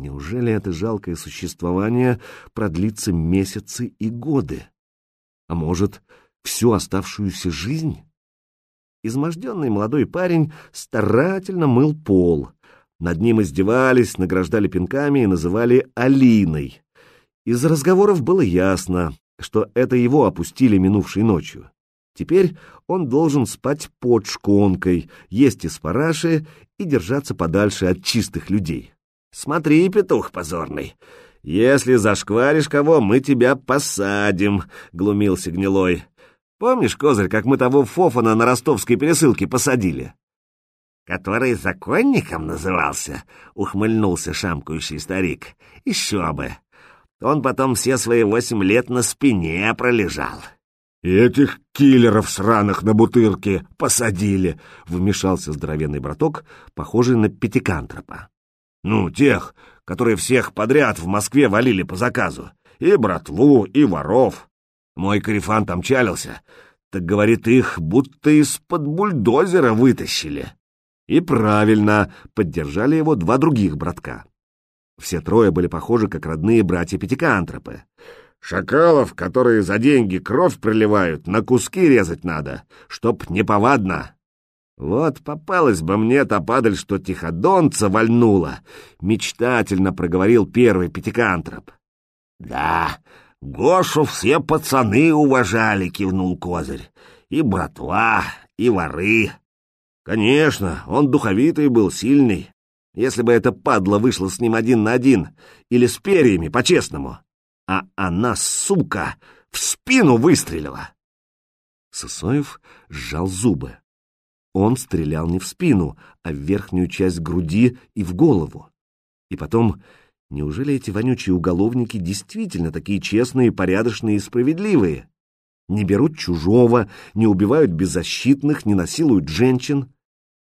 Неужели это жалкое существование продлится месяцы и годы? А может, всю оставшуюся жизнь? Изможденный молодой парень старательно мыл пол. Над ним издевались, награждали пинками и называли Алиной. Из разговоров было ясно, что это его опустили минувшей ночью. Теперь он должен спать под шконкой, есть из параши и держаться подальше от чистых людей. Смотри, петух позорный, если зашкваришь кого, мы тебя посадим, — глумился гнилой. Помнишь, Козырь, как мы того Фофана на ростовской пересылке посадили? Который законником назывался, — ухмыльнулся шамкающий старик. Еще бы. Он потом все свои восемь лет на спине пролежал. И этих киллеров сраных на бутырке посадили, — вмешался здоровенный браток, похожий на пятикантропа. Ну, тех, которые всех подряд в Москве валили по заказу. И братву, и воров. Мой корефан там чалился. Так, говорит, их будто из-под бульдозера вытащили. И правильно, поддержали его два других братка. Все трое были похожи, как родные братья-пятикантропы. Шакалов, которые за деньги кровь проливают, на куски резать надо, чтоб неповадно. Вот попалась бы мне та падаль, что тиходонца вальнула, мечтательно проговорил первый пятикантроп. Да, Гошу все пацаны уважали, кивнул Козырь. И братва, и воры. Конечно, он духовитый был, сильный. Если бы эта падла вышла с ним один на один, или с перьями, по-честному. А она, сука, в спину выстрелила. Сысоев сжал зубы. Он стрелял не в спину, а в верхнюю часть груди и в голову. И потом, неужели эти вонючие уголовники действительно такие честные, порядочные и справедливые? Не берут чужого, не убивают беззащитных, не насилуют женщин.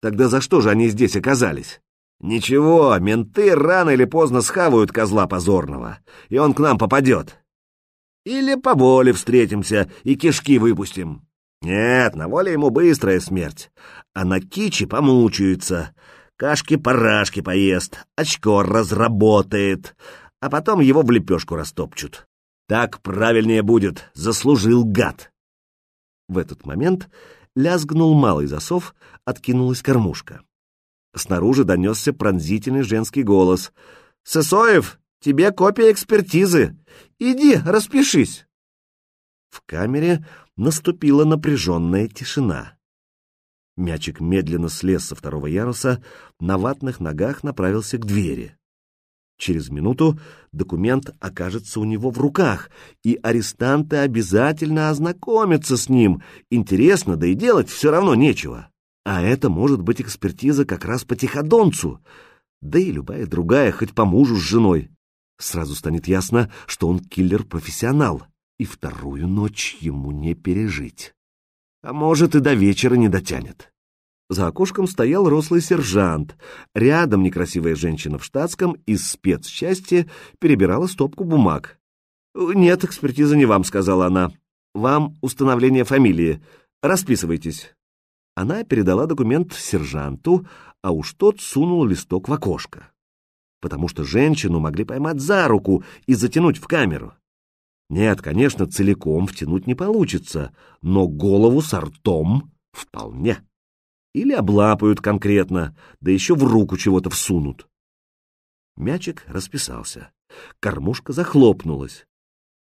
Тогда за что же они здесь оказались? Ничего, менты рано или поздно схавают козла позорного, и он к нам попадет. Или по воле встретимся и кишки выпустим. Нет, на воле ему быстрая смерть, а на кичи помучаются, кашки-парашки поест, очко разработает, а потом его в лепешку растопчут. Так правильнее будет, заслужил гад. В этот момент лязгнул малый засов, откинулась кормушка. Снаружи донесся пронзительный женский голос. «Сысоев, тебе копия экспертизы. Иди, распишись». В камере наступила напряженная тишина. Мячик медленно слез со второго яруса, на ватных ногах направился к двери. Через минуту документ окажется у него в руках, и арестанты обязательно ознакомятся с ним. Интересно, да и делать все равно нечего. А это может быть экспертиза как раз по тиходонцу, да и любая другая, хоть по мужу с женой. Сразу станет ясно, что он киллер-профессионал и вторую ночь ему не пережить. А может, и до вечера не дотянет. За окошком стоял рослый сержант. Рядом некрасивая женщина в штатском из спецчасти перебирала стопку бумаг. «Нет, экспертиза не вам», — сказала она. «Вам установление фамилии. Расписывайтесь». Она передала документ сержанту, а уж тот сунул листок в окошко. Потому что женщину могли поймать за руку и затянуть в камеру. Нет, конечно, целиком втянуть не получится, но голову с ртом вполне. Или облапают конкретно, да еще в руку чего-то всунут. Мячик расписался. Кормушка захлопнулась.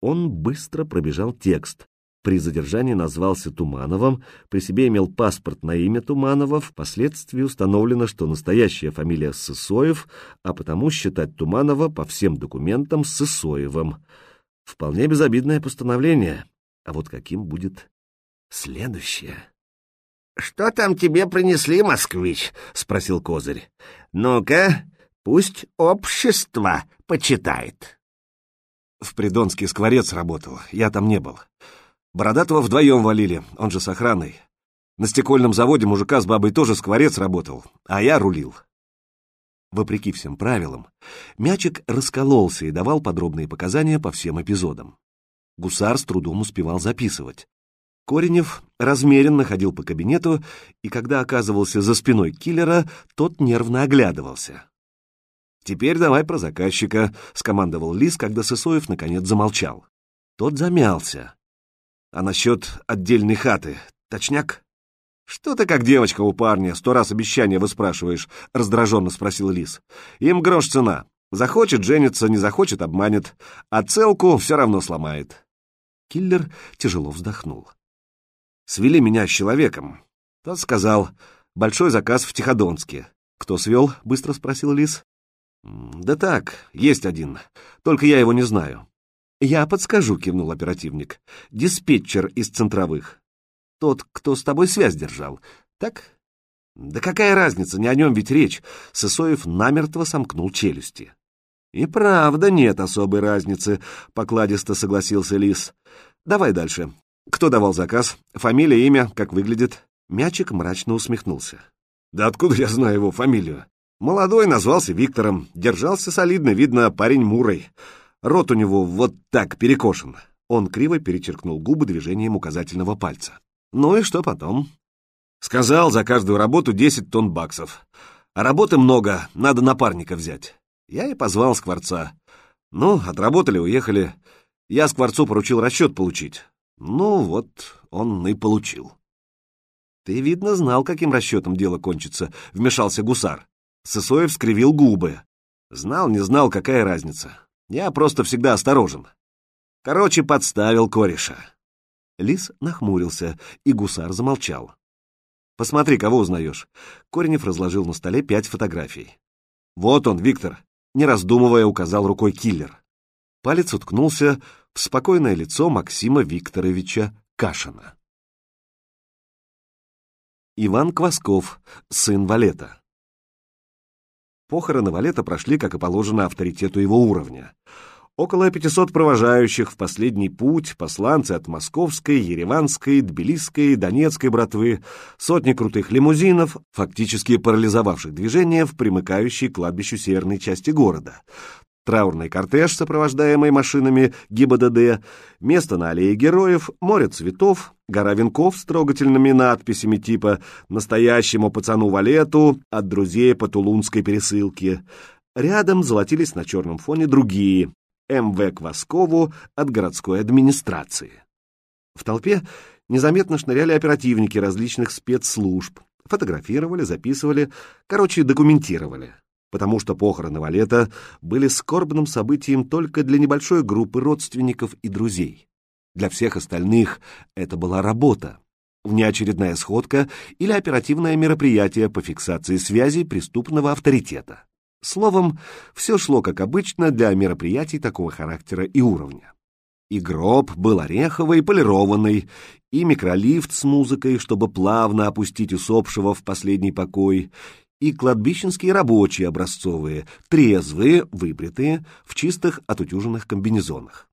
Он быстро пробежал текст. При задержании назвался Тумановым, при себе имел паспорт на имя Туманова, впоследствии установлено, что настоящая фамилия Сысоев, а потому считать Туманова по всем документам Сысоевым. Вполне безобидное постановление. А вот каким будет следующее? — Что там тебе принесли, москвич? — спросил Козырь. — Ну-ка, пусть общество почитает. В Придонский скворец работал, я там не был. Бородатого вдвоем валили, он же с охраной. На стекольном заводе мужика с бабой тоже скворец работал, а я рулил. Вопреки всем правилам, мячик раскололся и давал подробные показания по всем эпизодам. Гусар с трудом успевал записывать. Коренев размеренно ходил по кабинету, и когда оказывался за спиной киллера, тот нервно оглядывался. «Теперь давай про заказчика», — скомандовал Лис, когда Сысоев наконец замолчал. Тот замялся. «А насчет отдельной хаты, точняк?» «Что ты как девочка у парня, сто раз обещания выспрашиваешь?» — раздраженно спросил Лис. «Им грош цена. Захочет — женится, не захочет — обманет, а целку все равно сломает». Киллер тяжело вздохнул. «Свели меня с человеком». Тот сказал, «Большой заказ в Тиходонске». «Кто свел?» — быстро спросил Лис. «Да так, есть один, только я его не знаю». «Я подскажу», — кивнул оперативник. «Диспетчер из центровых. Тот, кто с тобой связь держал. Так?» «Да какая разница, не о нем ведь речь!» Сысоев намертво сомкнул челюсти. «И правда нет особой разницы», — покладисто согласился Лис. «Давай дальше. Кто давал заказ? Фамилия, имя, как выглядит?» Мячик мрачно усмехнулся. «Да откуда я знаю его фамилию? Молодой назвался Виктором, держался солидно, видно, парень мурой. Рот у него вот так перекошен. Он криво перечеркнул губы движением указательного пальца. Ну и что потом? Сказал за каждую работу 10 тонн баксов. А работы много, надо напарника взять. Я и позвал Скворца. Ну, отработали, уехали. Я Скворцу поручил расчет получить. Ну, вот он и получил. Ты, видно, знал, каким расчетом дело кончится, вмешался гусар. Сысоев скривил губы. Знал, не знал, какая разница. Я просто всегда осторожен. Короче, подставил кореша. Лис нахмурился, и гусар замолчал. «Посмотри, кого узнаешь». Коренев разложил на столе пять фотографий. «Вот он, Виктор», — не раздумывая указал рукой киллер. Палец уткнулся в спокойное лицо Максима Викторовича Кашина. Иван Квасков, сын Валета. Похороны Валета прошли, как и положено, авторитету его уровня. Около 500 провожающих в последний путь, посланцы от Московской, Ереванской, Тбилисской, Донецкой братвы, сотни крутых лимузинов, фактически парализовавших движение в примыкающей к кладбищу северной части города, траурный кортеж, сопровождаемый машинами ГИБДД, место на аллее героев, море цветов, гора венков с трогательными надписями типа «Настоящему пацану Валету» от друзей по Тулунской пересылке. Рядом золотились на черном фоне другие «МВ Кваскову» от городской администрации. В толпе незаметно шныряли оперативники различных спецслужб, фотографировали, записывали, короче, документировали потому что похороны Валета были скорбным событием только для небольшой группы родственников и друзей. Для всех остальных это была работа, внеочередная сходка или оперативное мероприятие по фиксации связи преступного авторитета. Словом, все шло как обычно для мероприятий такого характера и уровня. И гроб был ореховый, полированный, и микролифт с музыкой, чтобы плавно опустить усопшего в последний покой, и кладбищенские рабочие образцовые, трезвые, выбритые, в чистых отутюженных комбинезонах.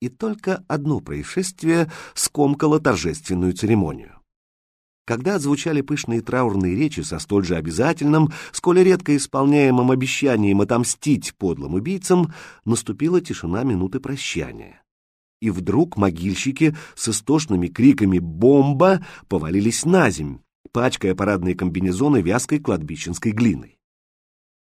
И только одно происшествие скомкало торжественную церемонию. Когда отзвучали пышные траурные речи со столь же обязательным, сколь редко исполняемым обещанием отомстить подлым убийцам, наступила тишина минуты прощания. И вдруг могильщики с истошными криками «Бомба!» повалились на земь, пачкая парадные комбинезоны вязкой кладбищенской глиной.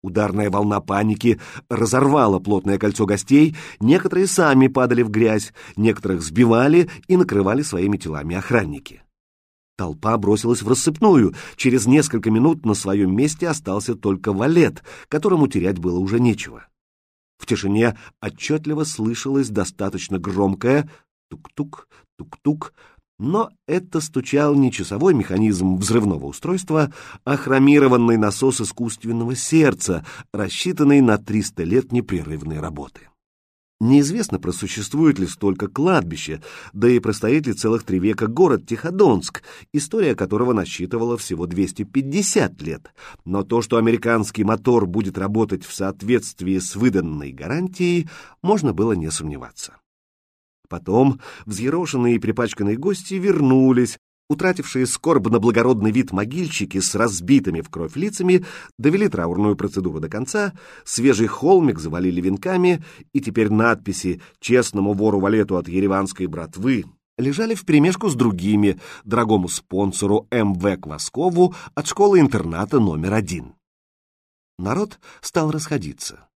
Ударная волна паники разорвала плотное кольцо гостей, некоторые сами падали в грязь, некоторых сбивали и накрывали своими телами охранники. Толпа бросилась в рассыпную. Через несколько минут на своем месте остался только валет, которому терять было уже нечего. В тишине отчетливо слышалось достаточно громкое тук-тук, тук-тук, но это стучал не часовой механизм взрывного устройства, а хромированный насос искусственного сердца, рассчитанный на 300 лет непрерывной работы. Неизвестно, просуществует ли столько кладбища, да и простоит ли целых три века город Тиходонск, история которого насчитывала всего 250 лет. Но то, что американский мотор будет работать в соответствии с выданной гарантией, можно было не сомневаться. Потом взъерошенные и припачканные гости вернулись, утратившие скорбно-благородный вид могильщики с разбитыми в кровь лицами, довели траурную процедуру до конца, свежий холмик завалили венками, и теперь надписи «Честному вору валету от ереванской братвы» лежали вперемешку с другими, дорогому спонсору МВ Кваскову от школы-интерната номер один. Народ стал расходиться.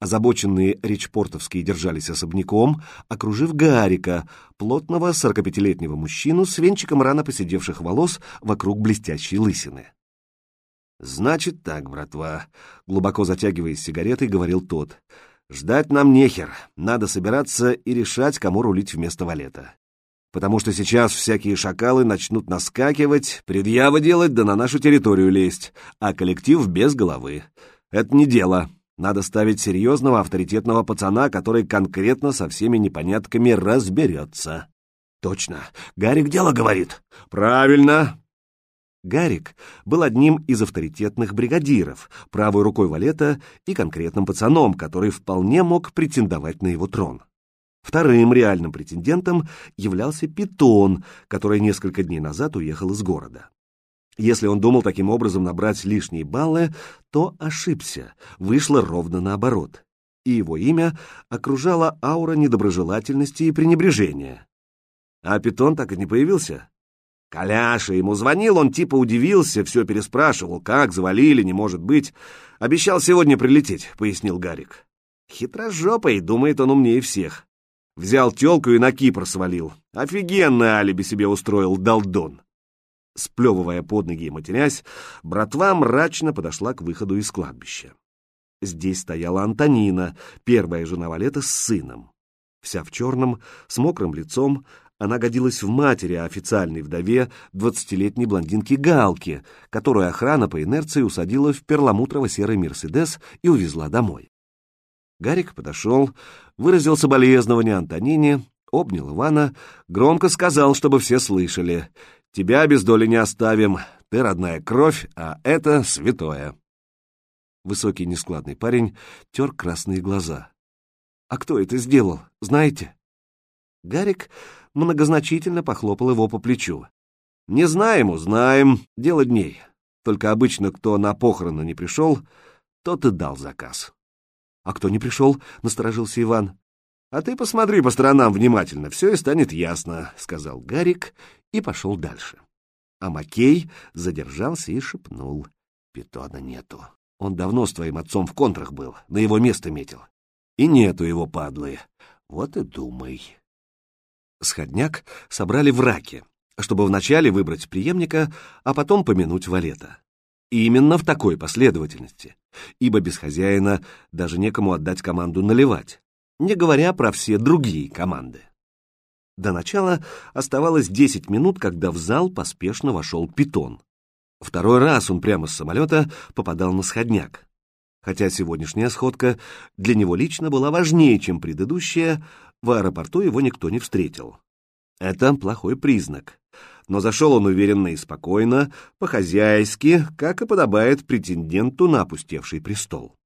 Озабоченные речпортовские держались особняком, окружив Гарика, плотного сорокапятилетнего мужчину с венчиком рано поседевших волос вокруг блестящей лысины. «Значит так, братва», — глубоко затягиваясь сигаретой, говорил тот, — «ждать нам нехер, надо собираться и решать, кому рулить вместо валета. Потому что сейчас всякие шакалы начнут наскакивать, предъявы делать да на нашу территорию лезть, а коллектив без головы. Это не дело, надо ставить серьезного авторитетного пацана, который конкретно со всеми непонятками разберется. Точно. Гарик дело говорит. Правильно. Гарик был одним из авторитетных бригадиров, правой рукой Валета и конкретным пацаном, который вполне мог претендовать на его трон. Вторым реальным претендентом являлся Питон, который несколько дней назад уехал из города. Если он думал таким образом набрать лишние баллы, то ошибся, вышло ровно наоборот. И его имя окружала аура недоброжелательности и пренебрежения. А питон так и не появился. Коляша ему звонил, он типа удивился, все переспрашивал, как, завалили, не может быть. Обещал сегодня прилететь, пояснил Гарик. Хитрожопый, думает он умнее всех. Взял телку и на Кипр свалил. Офигенное алиби себе устроил, долдон. Сплевывая под ноги и матерясь, братва мрачно подошла к выходу из кладбища. Здесь стояла Антонина, первая жена Валета с сыном. Вся в черном, с мокрым лицом, она годилась в матери, официальной вдове двадцатилетней блондинки Галки, которую охрана по инерции усадила в перламутрово-серый «Мерседес» и увезла домой. Гарик подошел, выразил соболезнование Антонине, обнял Ивана, громко сказал, чтобы все слышали. Тебя без доли не оставим. Ты родная кровь, а это святое. Высокий нескладный парень тер красные глаза. «А кто это сделал, знаете?» Гарик многозначительно похлопал его по плечу. «Не знаем, узнаем. Дело дней. Только обычно, кто на похороны не пришел, тот и дал заказ». «А кто не пришел?» — насторожился Иван. «А ты посмотри по сторонам внимательно, все и станет ясно», — сказал Гарик и пошел дальше. А Макей задержался и шепнул. «Питона нету. Он давно с твоим отцом в контрах был, на его место метил. И нету его, падлы. Вот и думай». Сходняк собрали в раке, чтобы вначале выбрать преемника, а потом помянуть валета. И именно в такой последовательности, ибо без хозяина даже некому отдать команду наливать не говоря про все другие команды. До начала оставалось 10 минут, когда в зал поспешно вошел питон. Второй раз он прямо с самолета попадал на сходняк. Хотя сегодняшняя сходка для него лично была важнее, чем предыдущая, в аэропорту его никто не встретил. Это плохой признак. Но зашел он уверенно и спокойно, по-хозяйски, как и подобает претенденту на опустевший престол.